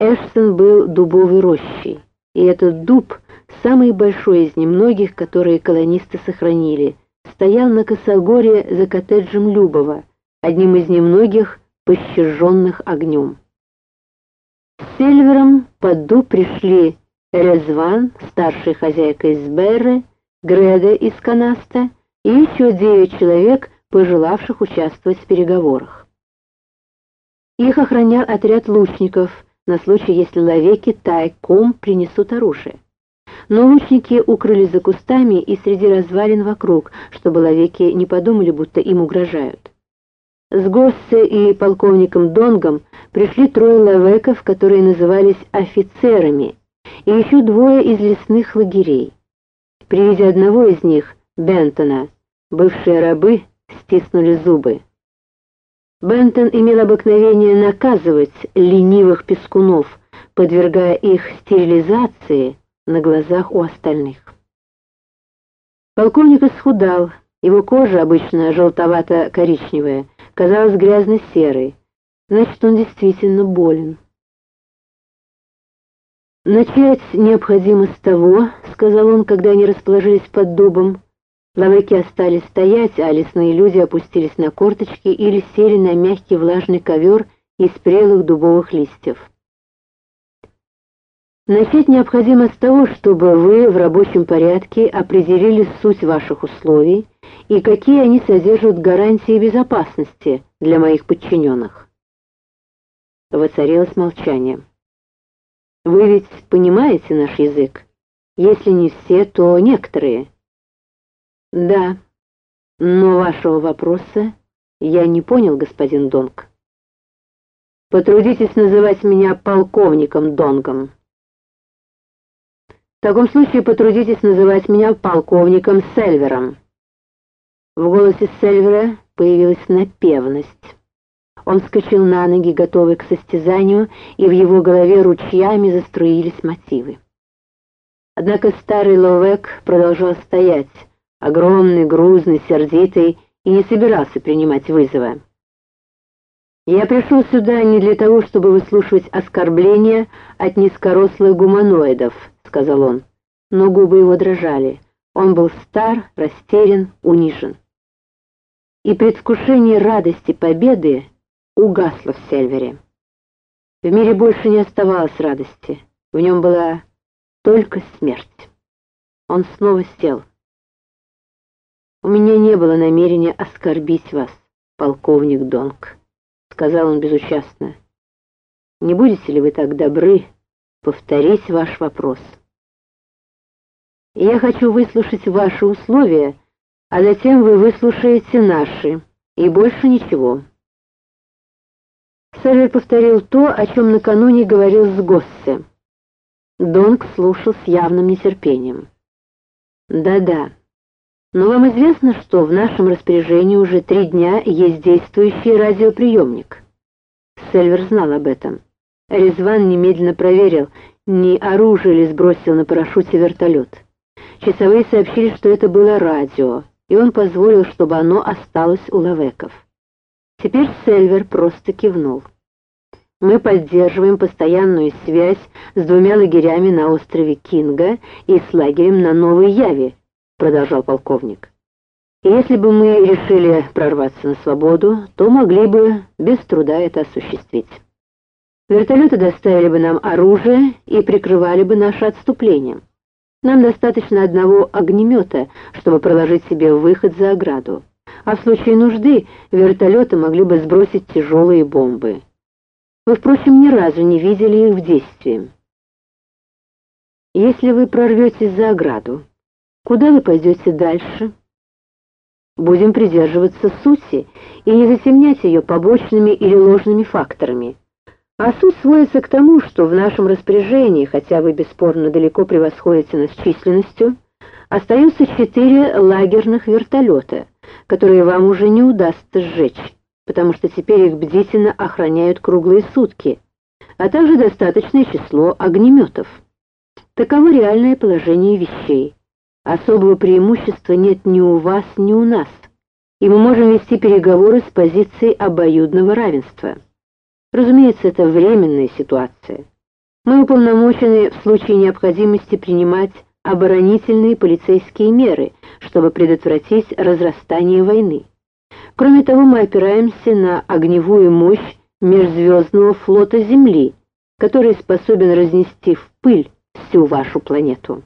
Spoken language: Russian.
Эштон был дубовой рощей, и этот дуб, самый большой из немногих, которые колонисты сохранили, стоял на косогоре за коттеджем Любова, одним из немногих, пощаженных огнем. С Сильвером под дуб пришли Резван, старшая хозяйка из Берры, Греда из Канаста и еще девять человек, пожелавших участвовать в переговорах. Их охранял отряд лучников на случай, если ловеки тайком принесут оружие. Но лучники укрылись за кустами и среди развалин вокруг, чтобы ловеки не подумали, будто им угрожают. С Госсе и полковником Донгом пришли трое ловеков, которые назывались офицерами, и еще двое из лесных лагерей. При виде одного из них, Бентона, бывшие рабы стиснули зубы. Бентон имел обыкновение наказывать ленивых пескунов, подвергая их стерилизации на глазах у остальных. Полковник исхудал, его кожа, обычно желтовато-коричневая, казалась грязно-серой, значит, он действительно болен. «Начать необходимо с того», — сказал он, когда они расположились под дубом, Лавыки остались стоять, а лесные люди опустились на корточки или сели на мягкий влажный ковер из прелых дубовых листьев. Начать необходимо с того, чтобы вы в рабочем порядке определили суть ваших условий и какие они содержат гарантии безопасности для моих подчиненных. Воцарилось молчание. Вы ведь понимаете наш язык? Если не все, то некоторые. Да, но вашего вопроса я не понял, господин Донг. Потрудитесь называть меня полковником Донгом. В таком случае потрудитесь называть меня полковником Сельвером. В голосе Сельвера появилась напевность. Он вскочил на ноги, готовый к состязанию, и в его голове ручьями заструились мотивы. Однако старый Ловек продолжал стоять, огромный, грузный, сердитый, и не собирался принимать вызова. «Я пришел сюда не для того, чтобы выслушивать оскорбления от низкорослых гуманоидов», — сказал он. Но губы его дрожали. Он был стар, растерян, унижен. И предвкушение радости победы угасло в Сельвере. В мире больше не оставалось радости. В нем была только смерть. Он снова сел. «У меня не было намерения оскорбить вас, полковник Донг», — сказал он безучастно. «Не будете ли вы так добры повторить ваш вопрос?» «Я хочу выслушать ваши условия, а затем вы выслушаете наши, и больше ничего». Север повторил то, о чем накануне говорил с Госсе. Донг слушал с явным нетерпением. «Да-да». Но вам известно, что в нашем распоряжении уже три дня есть действующий радиоприемник. Сельвер знал об этом. Резван немедленно проверил, не оружие ли сбросил на парашюте вертолет. Часовые сообщили, что это было радио, и он позволил, чтобы оно осталось у лавеков. Теперь Сельвер просто кивнул. Мы поддерживаем постоянную связь с двумя лагерями на острове Кинга и с лагерем на Новой Яве, продолжал полковник. Если бы мы решили прорваться на свободу, то могли бы без труда это осуществить. Вертолеты доставили бы нам оружие и прикрывали бы наше отступление. Нам достаточно одного огнемета, чтобы проложить себе выход за ограду. А в случае нужды вертолеты могли бы сбросить тяжелые бомбы. Вы, впрочем, ни разу не видели их в действии. Если вы прорветесь за ограду, Куда вы пойдете дальше? Будем придерживаться сути и не затемнять ее побочными или ложными факторами. А суть сводится к тому, что в нашем распоряжении, хотя вы бесспорно далеко превосходите нас численностью, остаются четыре лагерных вертолета, которые вам уже не удастся сжечь, потому что теперь их бдительно охраняют круглые сутки, а также достаточное число огнеметов. Таково реальное положение вещей. Особого преимущества нет ни у вас, ни у нас, и мы можем вести переговоры с позиции обоюдного равенства. Разумеется, это временная ситуация. Мы уполномочены в случае необходимости принимать оборонительные полицейские меры, чтобы предотвратить разрастание войны. Кроме того, мы опираемся на огневую мощь межзвездного флота Земли, который способен разнести в пыль всю вашу планету.